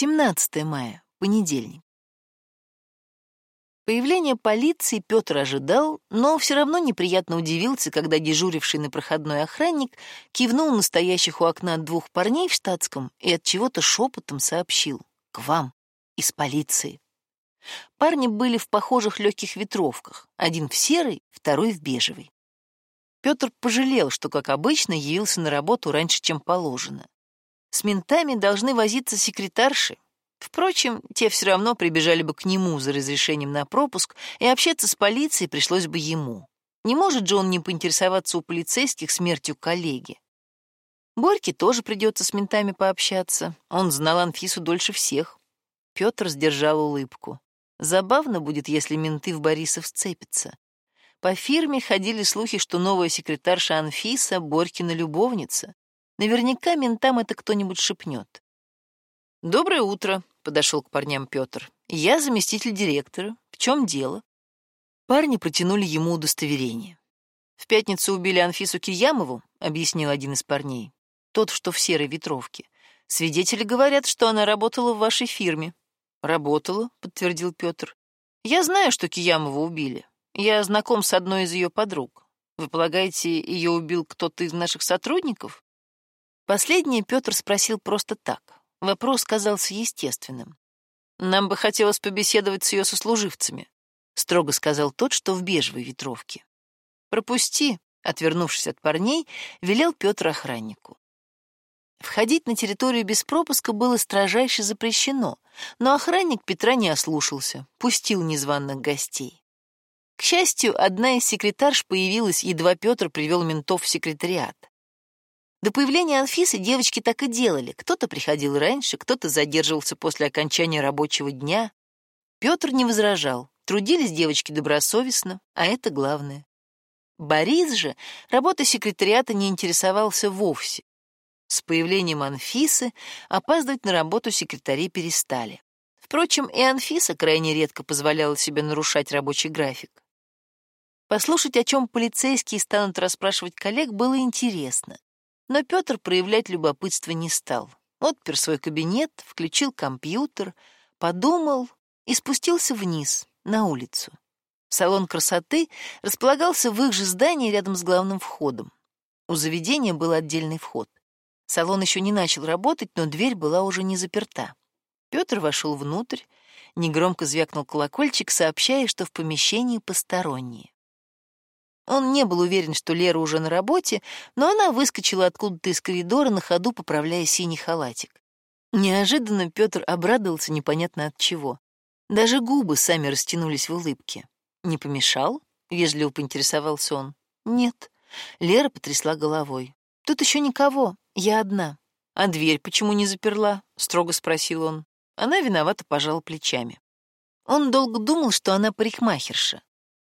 17 мая, понедельник. Появление полиции Петр ожидал, но все равно неприятно удивился, когда дежуривший на проходной охранник кивнул настоящих у окна двух парней в штатском и от чего-то шепотом сообщил «К вам, из полиции». Парни были в похожих легких ветровках, один в серый, второй в бежевый. Петр пожалел, что, как обычно, явился на работу раньше, чем положено. С ментами должны возиться секретарши, Впрочем, те все равно прибежали бы к нему за разрешением на пропуск, и общаться с полицией пришлось бы ему. Не может же он не поинтересоваться у полицейских смертью коллеги. Борьке тоже придется с ментами пообщаться. Он знал Анфису дольше всех. Петр сдержал улыбку. Забавно будет, если менты в Борисов сцепятся. По фирме ходили слухи, что новая секретарша Анфиса — Борькина любовница. Наверняка ментам это кто-нибудь шепнет. «Доброе утро», — подошел к парням Петр. «Я заместитель директора. В чем дело?» Парни протянули ему удостоверение. «В пятницу убили Анфису Киямову», — объяснил один из парней. «Тот, что в серой ветровке. Свидетели говорят, что она работала в вашей фирме». «Работала», — подтвердил Петр. «Я знаю, что Киямову убили. Я знаком с одной из ее подруг. Вы полагаете, ее убил кто-то из наших сотрудников?» Последнее Петр спросил просто так, Вопрос казался естественным. «Нам бы хотелось побеседовать с ее сослуживцами», — строго сказал тот, что в бежевой ветровке. «Пропусти», — отвернувшись от парней, велел Петр охраннику. Входить на территорию без пропуска было строжайше запрещено, но охранник Петра не ослушался, пустил незваных гостей. К счастью, одна из секретарш появилась, едва Петр привел ментов в секретариат. До появления Анфисы девочки так и делали. Кто-то приходил раньше, кто-то задерживался после окончания рабочего дня. Петр не возражал. Трудились девочки добросовестно, а это главное. Борис же работой секретариата не интересовался вовсе. С появлением Анфисы опаздывать на работу секретари перестали. Впрочем, и Анфиса крайне редко позволяла себе нарушать рабочий график. Послушать, о чем полицейские станут расспрашивать коллег, было интересно. Но Петр проявлять любопытство не стал. Отпер свой кабинет, включил компьютер, подумал и спустился вниз, на улицу. Салон красоты располагался в их же здании рядом с главным входом. У заведения был отдельный вход. Салон еще не начал работать, но дверь была уже не заперта. Петр вошел внутрь, негромко звякнул колокольчик, сообщая, что в помещении посторонние. Он не был уверен, что Лера уже на работе, но она выскочила откуда-то из коридора на ходу, поправляя синий халатик. Неожиданно Петр обрадовался непонятно от чего. Даже губы сами растянулись в улыбке. «Не помешал?» — вежливо поинтересовался он. «Нет». Лера потрясла головой. «Тут еще никого, я одна». «А дверь почему не заперла?» — строго спросил он. Она виновато пожала плечами. Он долго думал, что она парикмахерша.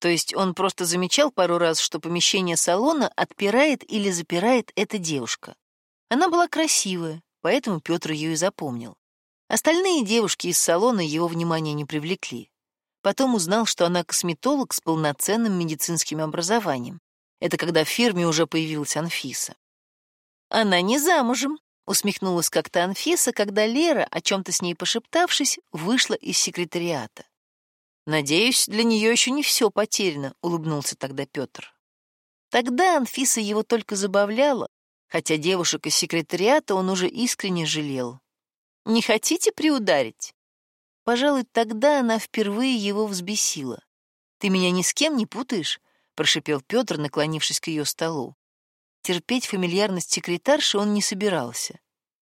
То есть он просто замечал пару раз, что помещение салона отпирает или запирает эта девушка. Она была красивая, поэтому Петр ее и запомнил. Остальные девушки из салона его внимания не привлекли. Потом узнал, что она косметолог с полноценным медицинским образованием. Это когда в фирме уже появилась Анфиса. «Она не замужем», — усмехнулась как-то Анфиса, когда Лера, о чем-то с ней пошептавшись, вышла из секретариата. «Надеюсь, для нее еще не все потеряно», — улыбнулся тогда Петр. Тогда Анфиса его только забавляла, хотя девушек из секретариата он уже искренне жалел. «Не хотите приударить?» Пожалуй, тогда она впервые его взбесила. «Ты меня ни с кем не путаешь?» — прошипел Петр, наклонившись к ее столу. Терпеть фамильярность секретарши он не собирался.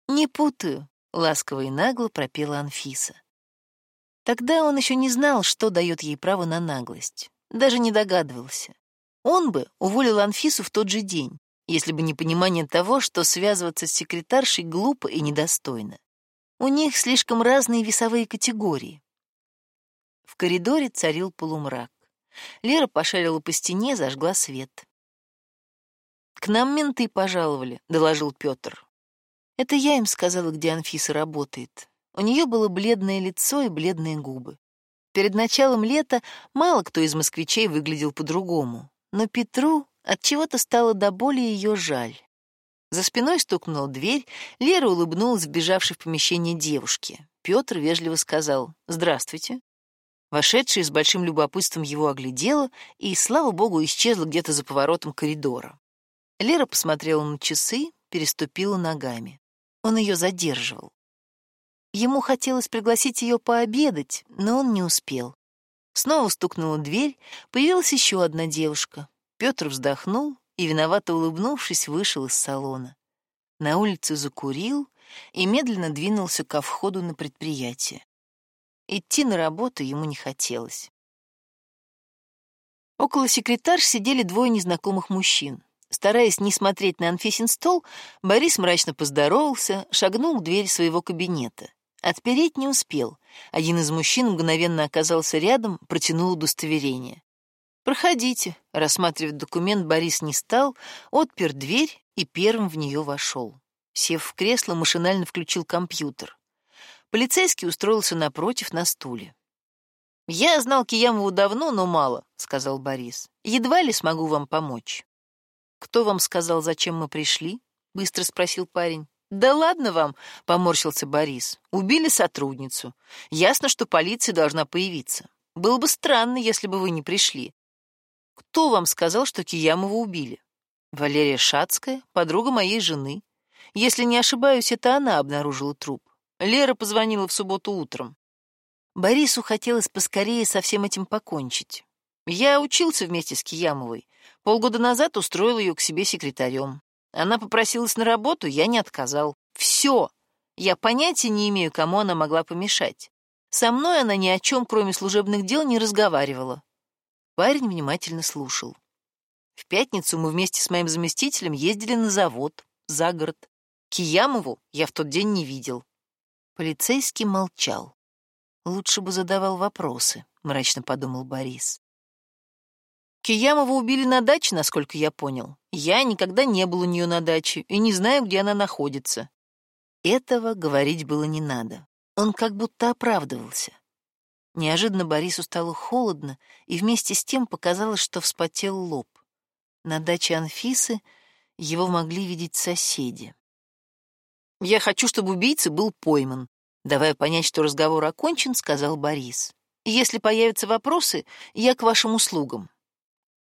«Не путаю», — ласково и нагло пропела Анфиса. Тогда он еще не знал, что дает ей право на наглость. Даже не догадывался. Он бы уволил Анфису в тот же день, если бы не понимание того, что связываться с секретаршей глупо и недостойно. У них слишком разные весовые категории. В коридоре царил полумрак. Лера пошарила по стене, зажгла свет. «К нам менты пожаловали», — доложил Петр. «Это я им сказала, где Анфиса работает. У нее было бледное лицо и бледные губы. Перед началом лета мало кто из москвичей выглядел по-другому, но Петру от чего-то стало до боли ее жаль. За спиной стукнула дверь, Лера улыбнулась вбежавшей в помещение девушке. Петр вежливо сказал «Здравствуйте». Вошедшая с большим любопытством его оглядела и, слава богу, исчезла где-то за поворотом коридора. Лера посмотрела на часы, переступила ногами. Он ее задерживал. Ему хотелось пригласить ее пообедать, но он не успел. Снова стукнула дверь, появилась еще одна девушка. Петр вздохнул и, виновато улыбнувшись, вышел из салона. На улице закурил и медленно двинулся ко входу на предприятие. Идти на работу ему не хотелось. Около секретарш сидели двое незнакомых мужчин. Стараясь не смотреть на Анфисин стол, Борис мрачно поздоровался, шагнул к двери своего кабинета. Отпереть не успел. Один из мужчин мгновенно оказался рядом, протянул удостоверение. «Проходите», — рассматривать документ Борис не стал, отпер дверь и первым в нее вошел. Сев в кресло, машинально включил компьютер. Полицейский устроился напротив на стуле. «Я знал Киямову давно, но мало», — сказал Борис. «Едва ли смогу вам помочь». «Кто вам сказал, зачем мы пришли?» — быстро спросил парень. «Да ладно вам», — поморщился Борис. «Убили сотрудницу. Ясно, что полиция должна появиться. Было бы странно, если бы вы не пришли. Кто вам сказал, что Киямову убили?» «Валерия Шацкая, подруга моей жены. Если не ошибаюсь, это она обнаружила труп. Лера позвонила в субботу утром. Борису хотелось поскорее со всем этим покончить. Я учился вместе с Киямовой. Полгода назад устроил ее к себе секретарем. Она попросилась на работу, я не отказал. Все. Я понятия не имею, кому она могла помешать. Со мной она ни о чем, кроме служебных дел, не разговаривала. Парень внимательно слушал. В пятницу мы вместе с моим заместителем ездили на завод, за город. Киямову я в тот день не видел. Полицейский молчал. Лучше бы задавал вопросы, мрачно подумал Борис. Киямову убили на даче, насколько я понял. Я никогда не был у нее на даче и не знаю, где она находится. Этого говорить было не надо. Он как будто оправдывался. Неожиданно Борису стало холодно, и вместе с тем показалось, что вспотел лоб. На даче Анфисы его могли видеть соседи. «Я хочу, чтобы убийца был пойман», давая понять, что разговор окончен, сказал Борис. «Если появятся вопросы, я к вашим услугам».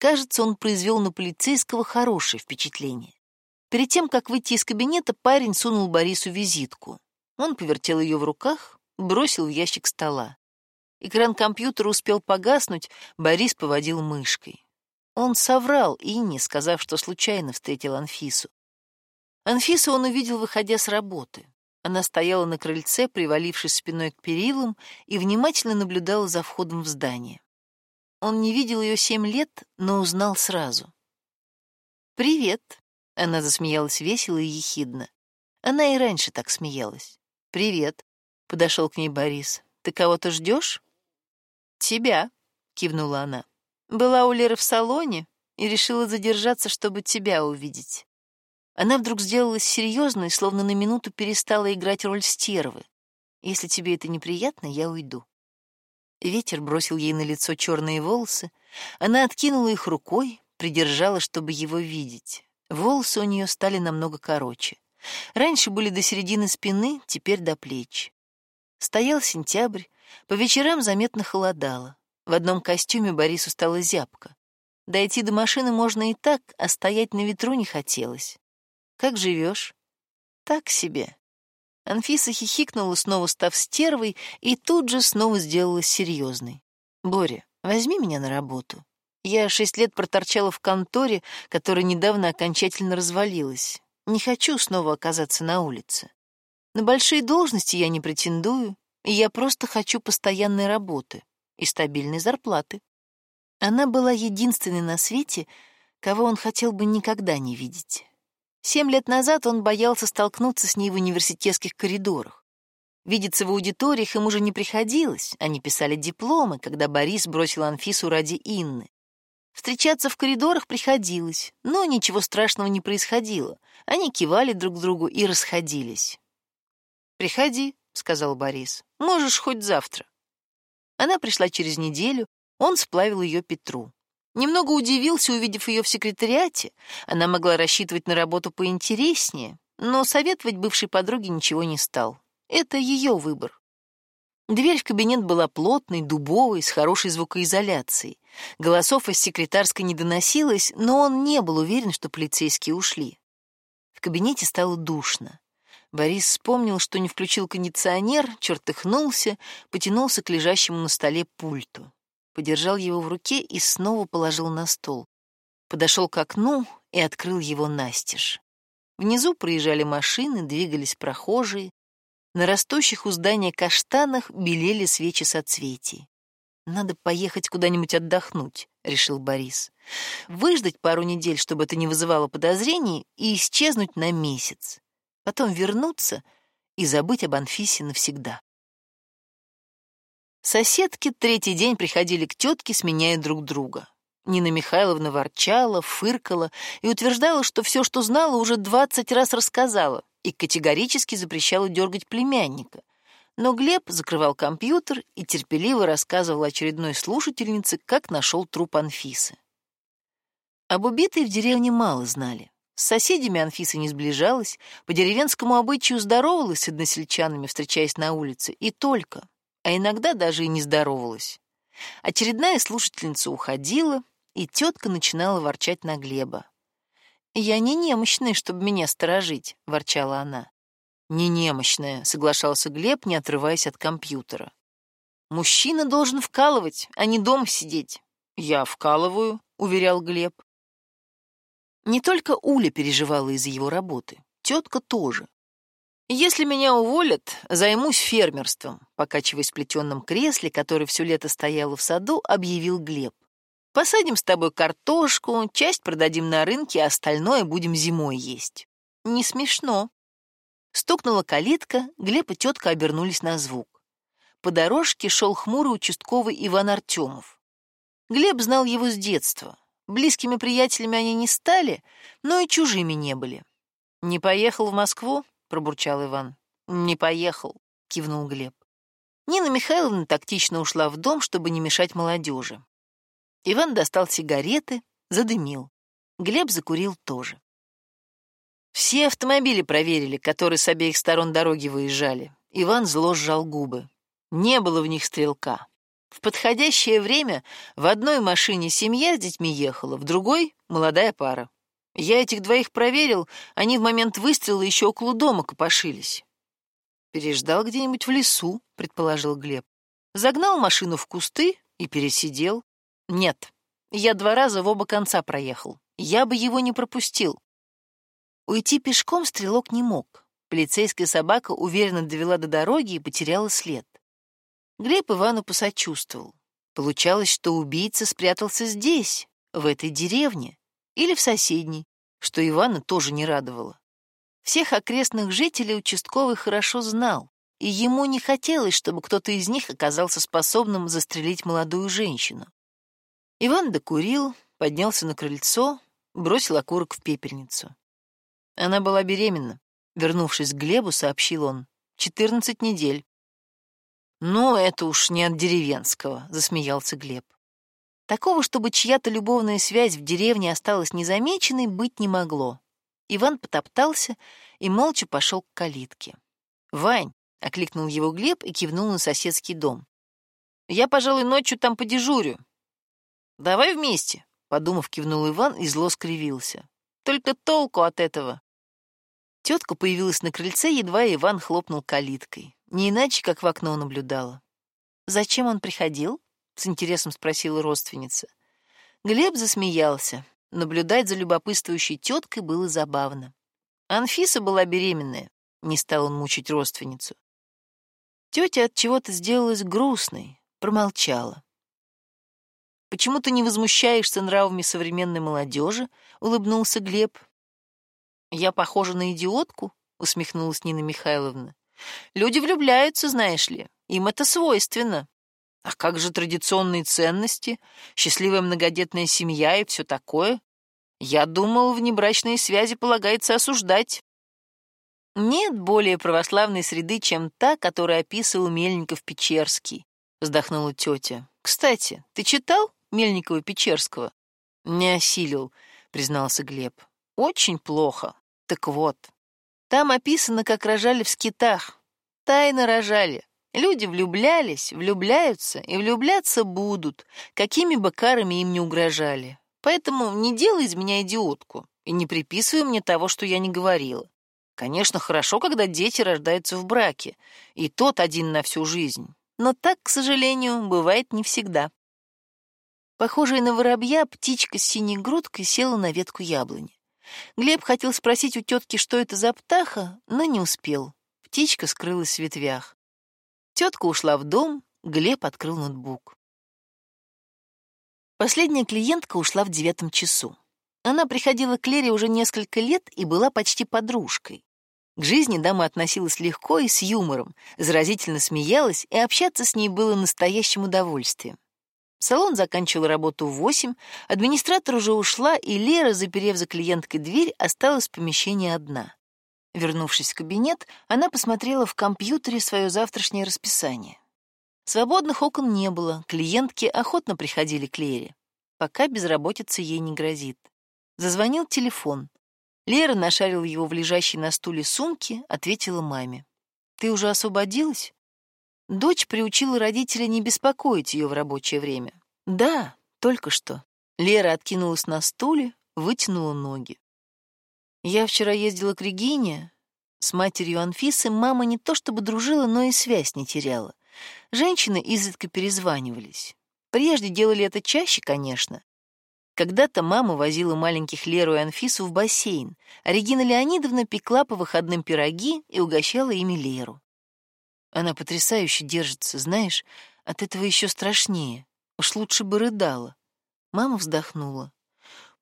Кажется, он произвел на полицейского хорошее впечатление. Перед тем, как выйти из кабинета, парень сунул Борису визитку. Он повертел ее в руках, бросил в ящик стола. Экран компьютера успел погаснуть, Борис поводил мышкой. Он соврал Инне, сказав, что случайно встретил Анфису. Анфису он увидел, выходя с работы. Она стояла на крыльце, привалившись спиной к перилам, и внимательно наблюдала за входом в здание. Он не видел ее семь лет, но узнал сразу. «Привет!» — она засмеялась весело и ехидно. Она и раньше так смеялась. «Привет!» — подошел к ней Борис. «Ты кого-то ждешь?» «Тебя!» — кивнула она. «Была у Леры в салоне и решила задержаться, чтобы тебя увидеть». Она вдруг сделалась серьезной, словно на минуту перестала играть роль стервы. «Если тебе это неприятно, я уйду». Ветер бросил ей на лицо черные волосы. Она откинула их рукой, придержала, чтобы его видеть. Волосы у нее стали намного короче. Раньше были до середины спины, теперь до плеч. Стоял сентябрь, по вечерам заметно холодало. В одном костюме Борису стало зябко. Дойти до машины можно и так, а стоять на ветру не хотелось. «Как живешь?» «Так себе», Анфиса хихикнула, снова став стервой, и тут же снова сделалась серьезной. «Боря, возьми меня на работу. Я шесть лет проторчала в конторе, которая недавно окончательно развалилась. Не хочу снова оказаться на улице. На большие должности я не претендую, и я просто хочу постоянной работы и стабильной зарплаты». Она была единственной на свете, кого он хотел бы никогда не видеть. Семь лет назад он боялся столкнуться с ней в университетских коридорах. Видеться в аудиториях им уже не приходилось, они писали дипломы, когда Борис бросил Анфису ради Инны. Встречаться в коридорах приходилось, но ничего страшного не происходило. Они кивали друг другу и расходились. «Приходи», — сказал Борис, — «можешь хоть завтра». Она пришла через неделю, он сплавил ее Петру. Немного удивился, увидев ее в секретариате. Она могла рассчитывать на работу поинтереснее, но советовать бывшей подруге ничего не стал. Это ее выбор. Дверь в кабинет была плотной, дубовой, с хорошей звукоизоляцией. Голосов из секретарской не доносилось, но он не был уверен, что полицейские ушли. В кабинете стало душно. Борис вспомнил, что не включил кондиционер, чертыхнулся, потянулся к лежащему на столе пульту. Подержал его в руке и снова положил на стол. Подошел к окну и открыл его настежь. Внизу проезжали машины, двигались прохожие, на растущих у здания каштанах белели свечи соцветий. «Надо поехать куда-нибудь отдохнуть», — решил Борис. «Выждать пару недель, чтобы это не вызывало подозрений, и исчезнуть на месяц. Потом вернуться и забыть об Анфисе навсегда». Соседки третий день приходили к тетке, сменяя друг друга. Нина Михайловна ворчала, фыркала и утверждала, что все, что знала, уже двадцать раз рассказала, и категорически запрещала дергать племянника. Но Глеб закрывал компьютер и терпеливо рассказывал очередной слушательнице, как нашел труп Анфисы. Об убитой в деревне мало знали. С соседями Анфиса не сближалась, по деревенскому обычаю здоровалась с односельчанами, встречаясь на улице, и только, а иногда даже и не здоровалась. Очередная слушательница уходила, и тетка начинала ворчать на Глеба. «Я не немощная, чтобы меня сторожить», — ворчала она. «Не немощная», — соглашался Глеб, не отрываясь от компьютера. «Мужчина должен вкалывать, а не дома сидеть». «Я вкалываю», — уверял Глеб. Не только Уля переживала из-за его работы, тетка тоже. «Если меня уволят, займусь фермерством», покачиваясь в плетеном кресле, которое все лето стояло в саду, объявил Глеб. Посадим с тобой картошку, часть продадим на рынке, а остальное будем зимой есть. Не смешно. Стукнула калитка, Глеб и тетка обернулись на звук. По дорожке шел хмурый участковый Иван Артемов. Глеб знал его с детства. Близкими приятелями они не стали, но и чужими не были. «Не поехал в Москву?» — пробурчал Иван. «Не поехал», — кивнул Глеб. Нина Михайловна тактично ушла в дом, чтобы не мешать молодежи. Иван достал сигареты, задымил. Глеб закурил тоже. Все автомобили проверили, которые с обеих сторон дороги выезжали. Иван зло сжал губы. Не было в них стрелка. В подходящее время в одной машине семья с детьми ехала, в другой — молодая пара. Я этих двоих проверил, они в момент выстрела еще около дома копошились. «Переждал где-нибудь в лесу», — предположил Глеб. Загнал машину в кусты и пересидел. Нет, я два раза в оба конца проехал. Я бы его не пропустил. Уйти пешком стрелок не мог. Полицейская собака уверенно довела до дороги и потеряла след. Глеб Ивану посочувствовал. Получалось, что убийца спрятался здесь, в этой деревне, или в соседней, что Ивана тоже не радовало. Всех окрестных жителей участковый хорошо знал, и ему не хотелось, чтобы кто-то из них оказался способным застрелить молодую женщину. Иван докурил, поднялся на крыльцо, бросил окурок в пепельницу. Она была беременна. Вернувшись к Глебу, сообщил он. «Четырнадцать недель». «Ну, это уж не от деревенского», — засмеялся Глеб. Такого, чтобы чья-то любовная связь в деревне осталась незамеченной, быть не могло. Иван потоптался и молча пошел к калитке. «Вань!» — окликнул его Глеб и кивнул на соседский дом. «Я, пожалуй, ночью там подежурю. «Давай вместе», — подумав, кивнул Иван и зло скривился. «Только толку от этого». Тетка появилась на крыльце, едва Иван хлопнул калиткой. Не иначе, как в окно наблюдала. «Зачем он приходил?» — с интересом спросила родственница. Глеб засмеялся. Наблюдать за любопытствующей теткой было забавно. Анфиса была беременная. Не стал он мучить родственницу. Тетя от чего-то сделалась грустной, промолчала. Почему ты не возмущаешься нравами современной молодежи? улыбнулся Глеб. Я похожа на идиотку? усмехнулась Нина Михайловна. Люди влюбляются, знаешь ли, им это свойственно. А как же традиционные ценности, счастливая многодетная семья и все такое? Я думал, внебрачные связи полагается осуждать. Нет более православной среды, чем та, которую описывал Мельников-Печерский, вздохнула тетя. Кстати, ты читал Мельникова-Печерского. Не осилил, признался Глеб. Очень плохо. Так вот, там описано, как рожали в скитах. Тайно рожали. Люди влюблялись, влюбляются и влюбляться будут, какими бы карами им не угрожали. Поэтому не делай из меня идиотку и не приписывай мне того, что я не говорила. Конечно, хорошо, когда дети рождаются в браке, и тот один на всю жизнь. Но так, к сожалению, бывает не всегда. Похожая на воробья, птичка с синей грудкой села на ветку яблони. Глеб хотел спросить у тетки, что это за птаха, но не успел. Птичка скрылась в ветвях. Тетка ушла в дом, Глеб открыл ноутбук. Последняя клиентка ушла в девятом часу. Она приходила к Лере уже несколько лет и была почти подружкой. К жизни дама относилась легко и с юмором, заразительно смеялась, и общаться с ней было настоящим удовольствием. Салон заканчивал работу в восемь, администратор уже ушла, и Лера, заперев за клиенткой дверь, осталась в помещении одна. Вернувшись в кабинет, она посмотрела в компьютере свое завтрашнее расписание. Свободных окон не было, клиентки охотно приходили к Лере. Пока безработица ей не грозит. Зазвонил телефон. Лера нашарила его в лежащей на стуле сумке, ответила маме. «Ты уже освободилась?» Дочь приучила родителя не беспокоить ее в рабочее время. Да, только что. Лера откинулась на стуле, вытянула ноги. Я вчера ездила к Регине. С матерью Анфисы мама не то чтобы дружила, но и связь не теряла. Женщины изредка перезванивались. Прежде делали это чаще, конечно. Когда-то мама возила маленьких Леру и Анфису в бассейн, а Регина Леонидовна пекла по выходным пироги и угощала ими Леру. Она потрясающе держится, знаешь, от этого еще страшнее. Уж лучше бы рыдала. Мама вздохнула.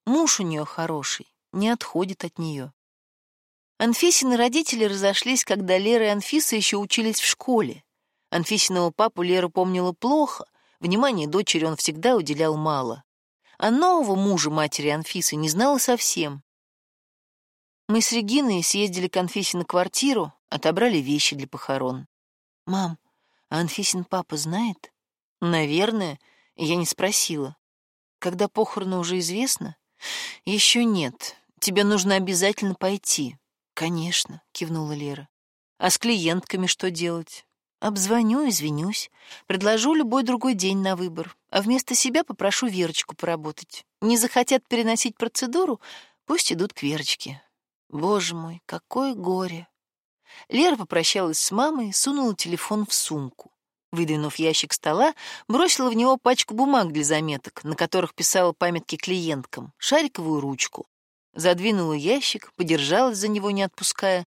Муж у нее хороший, не отходит от нее. Анфисины родители разошлись, когда Лера и Анфиса еще учились в школе. Анфисиного папу Лера помнила плохо, внимание дочери он всегда уделял мало. А нового мужа матери Анфисы не знала совсем. Мы с Региной съездили к Анфисе на квартиру, отобрали вещи для похорон. «Мам, а Анфисин папа знает?» «Наверное. Я не спросила. Когда похороны уже известно?» «Еще нет. Тебе нужно обязательно пойти». «Конечно», — кивнула Лера. «А с клиентками что делать?» «Обзвоню, извинюсь. Предложу любой другой день на выбор. А вместо себя попрошу Верочку поработать. Не захотят переносить процедуру, пусть идут к Верочке». «Боже мой, какое горе!» Лера попрощалась с мамой, сунула телефон в сумку. Выдвинув ящик стола, бросила в него пачку бумаг для заметок, на которых писала памятки клиенткам, шариковую ручку. Задвинула ящик, подержалась за него, не отпуская,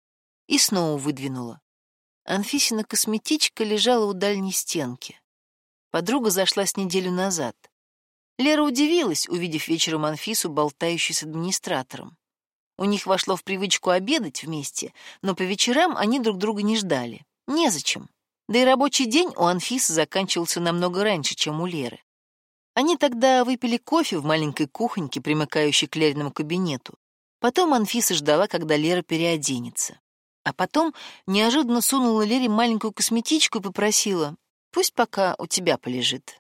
и снова выдвинула. Анфисина косметичка лежала у дальней стенки. Подруга зашла с неделю назад. Лера удивилась, увидев вечером Анфису, болтающей с администратором. У них вошло в привычку обедать вместе, но по вечерам они друг друга не ждали. Незачем. Да и рабочий день у Анфисы заканчивался намного раньше, чем у Леры. Они тогда выпили кофе в маленькой кухоньке, примыкающей к Лериному кабинету. Потом Анфиса ждала, когда Лера переоденется. А потом неожиданно сунула Лере маленькую косметичку и попросила, «Пусть пока у тебя полежит».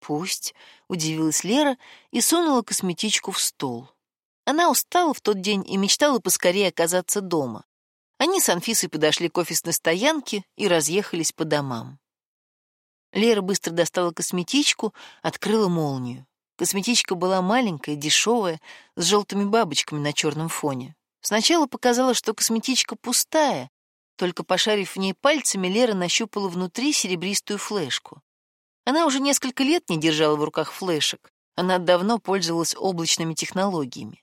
«Пусть», — удивилась Лера и сунула косметичку в стол. Она устала в тот день и мечтала поскорее оказаться дома. Они с Анфисой подошли к офисной стоянке и разъехались по домам. Лера быстро достала косметичку, открыла молнию. Косметичка была маленькая, дешевая, с желтыми бабочками на черном фоне. Сначала показалось, что косметичка пустая, только пошарив в ней пальцами, Лера нащупала внутри серебристую флешку. Она уже несколько лет не держала в руках флешек, она давно пользовалась облачными технологиями.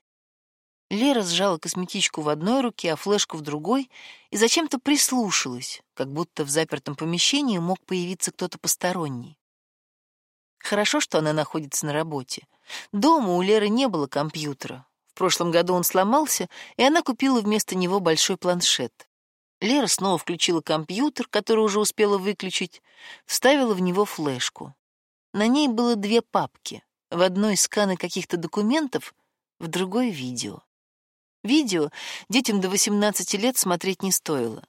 Лера сжала косметичку в одной руке, а флешку в другой, и зачем-то прислушалась, как будто в запертом помещении мог появиться кто-то посторонний. Хорошо, что она находится на работе. Дома у Леры не было компьютера. В прошлом году он сломался, и она купила вместо него большой планшет. Лера снова включила компьютер, который уже успела выключить, вставила в него флешку. На ней было две папки. В одной сканы каких-то документов, в другой — видео. Видео детям до 18 лет смотреть не стоило.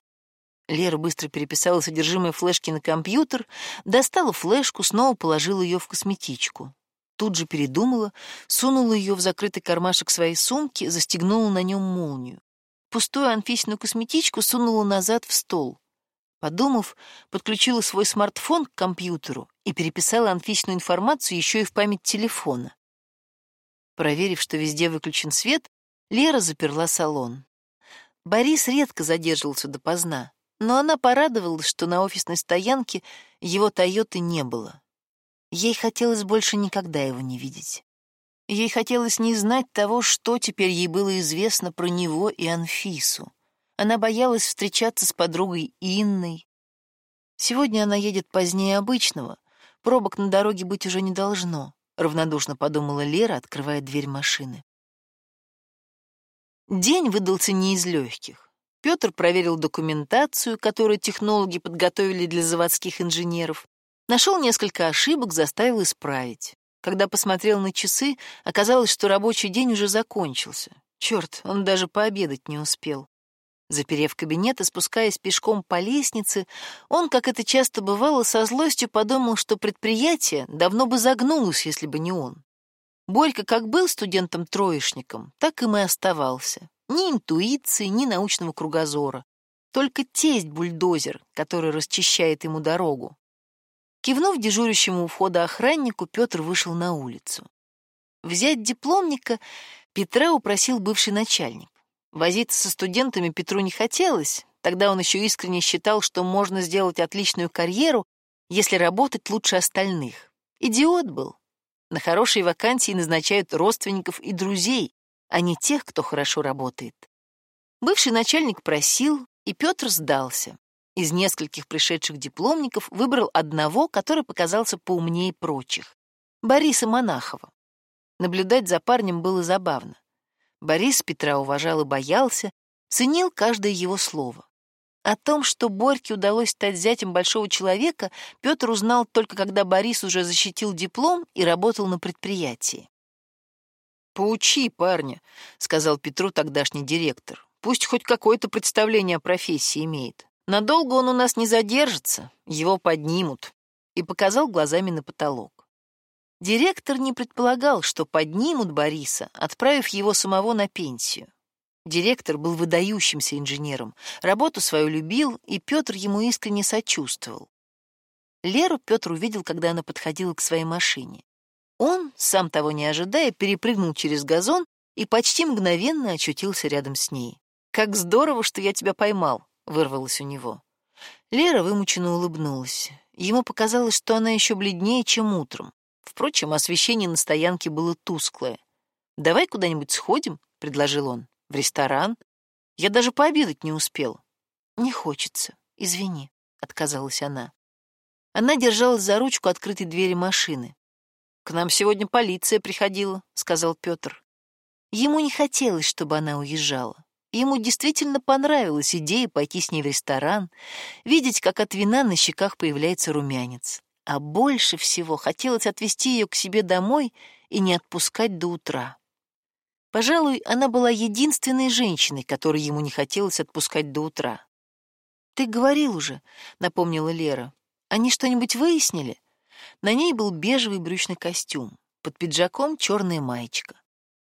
Лера быстро переписала содержимое флешки на компьютер, достала флешку, снова положила ее в косметичку. Тут же передумала, сунула ее в закрытый кармашек своей сумки, застегнула на нем молнию. Пустую Анфисину косметичку сунула назад в стол. Подумав, подключила свой смартфон к компьютеру и переписала Анфисину информацию еще и в память телефона. Проверив, что везде выключен свет, Лера заперла салон. Борис редко задерживался допоздна, но она порадовалась, что на офисной стоянке его «Тойоты» не было. Ей хотелось больше никогда его не видеть. Ей хотелось не знать того, что теперь ей было известно про него и Анфису. Она боялась встречаться с подругой Инной. Сегодня она едет позднее обычного. Пробок на дороге быть уже не должно, равнодушно подумала Лера, открывая дверь машины. День выдался не из легких. Петр проверил документацию, которую технологи подготовили для заводских инженеров, нашел несколько ошибок, заставил исправить. Когда посмотрел на часы, оказалось, что рабочий день уже закончился. Черт, он даже пообедать не успел. Заперев кабинет и спускаясь пешком по лестнице, он, как это часто бывало, со злостью подумал, что предприятие давно бы загнулось, если бы не он. Борька как был студентом-троечником, так им и оставался. Ни интуиции, ни научного кругозора. Только тесть-бульдозер, который расчищает ему дорогу. Кивнув дежурящему у входа охраннику, Петр вышел на улицу. Взять дипломника Петра упросил бывший начальник. Возиться со студентами Петру не хотелось, тогда он еще искренне считал, что можно сделать отличную карьеру, если работать лучше остальных. Идиот был. На хорошие вакансии назначают родственников и друзей, а не тех, кто хорошо работает. Бывший начальник просил, и Петр сдался. Из нескольких пришедших дипломников выбрал одного, который показался поумнее прочих — Бориса Монахова. Наблюдать за парнем было забавно. Борис Петра уважал и боялся, ценил каждое его слово. О том, что Борьке удалось стать зятем большого человека, Петр узнал только когда Борис уже защитил диплом и работал на предприятии. «Поучи парня», — сказал Петру тогдашний директор. «Пусть хоть какое-то представление о профессии имеет. Надолго он у нас не задержится, его поднимут». И показал глазами на потолок. Директор не предполагал, что поднимут Бориса, отправив его самого на пенсию. Директор был выдающимся инженером, работу свою любил, и Петр ему искренне сочувствовал. Леру Петр увидел, когда она подходила к своей машине. Он, сам того не ожидая, перепрыгнул через газон и почти мгновенно очутился рядом с ней. «Как здорово, что я тебя поймал!» — вырвалось у него. Лера вымученно улыбнулась. Ему показалось, что она еще бледнее, чем утром. Впрочем, освещение на стоянке было тусклое. «Давай куда-нибудь сходим», — предложил он. «В ресторан? Я даже пообедать не успел». «Не хочется. Извини», — отказалась она. Она держалась за ручку открытой двери машины. «К нам сегодня полиция приходила», — сказал Петр. Ему не хотелось, чтобы она уезжала. Ему действительно понравилась идея пойти с ней в ресторан, видеть, как от вина на щеках появляется румянец а больше всего хотелось отвезти ее к себе домой и не отпускать до утра. Пожалуй, она была единственной женщиной, которой ему не хотелось отпускать до утра. «Ты говорил уже», — напомнила Лера. «Они что-нибудь выяснили?» На ней был бежевый брючный костюм, под пиджаком черная маечка.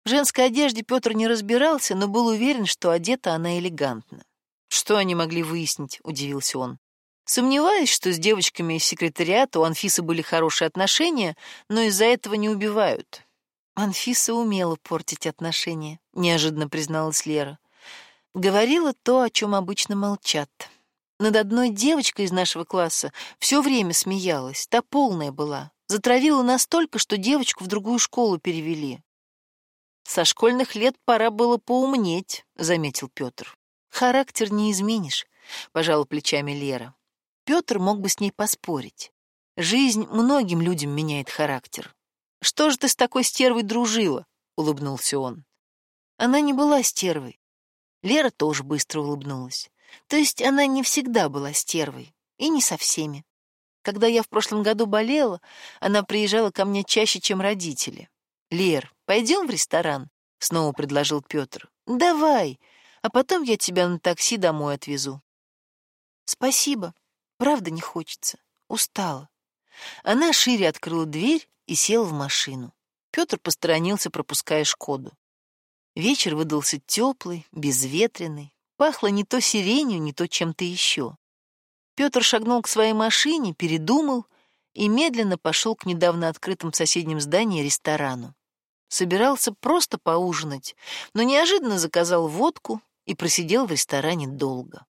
В женской одежде Петр не разбирался, но был уверен, что одета она элегантно. «Что они могли выяснить?» — удивился он. Сомневаюсь, что с девочками из секретариата у Анфисы были хорошие отношения, но из-за этого не убивают. Анфиса умела портить отношения, неожиданно призналась Лера. Говорила то, о чем обычно молчат. Над одной девочкой из нашего класса все время смеялась, та полная была. Затравила настолько, что девочку в другую школу перевели. Со школьных лет пора было поумнеть, заметил Петр. Характер не изменишь, пожала плечами Лера. Петр мог бы с ней поспорить. Жизнь многим людям меняет характер. «Что же ты с такой стервой дружила?» — улыбнулся он. Она не была стервой. Лера тоже быстро улыбнулась. То есть она не всегда была стервой, и не со всеми. Когда я в прошлом году болела, она приезжала ко мне чаще, чем родители. «Лер, пойдем в ресторан?» — снова предложил Петр. «Давай, а потом я тебя на такси домой отвезу». «Спасибо», Правда не хочется. Устала. Она шире открыла дверь и села в машину. Петр посторонился, пропуская Шкоду. Вечер выдался теплый, безветренный. Пахло не то сиренью, не то чем-то еще. Петр шагнул к своей машине, передумал и медленно пошел к недавно открытым в соседнем здании ресторану. Собирался просто поужинать, но неожиданно заказал водку и просидел в ресторане долго.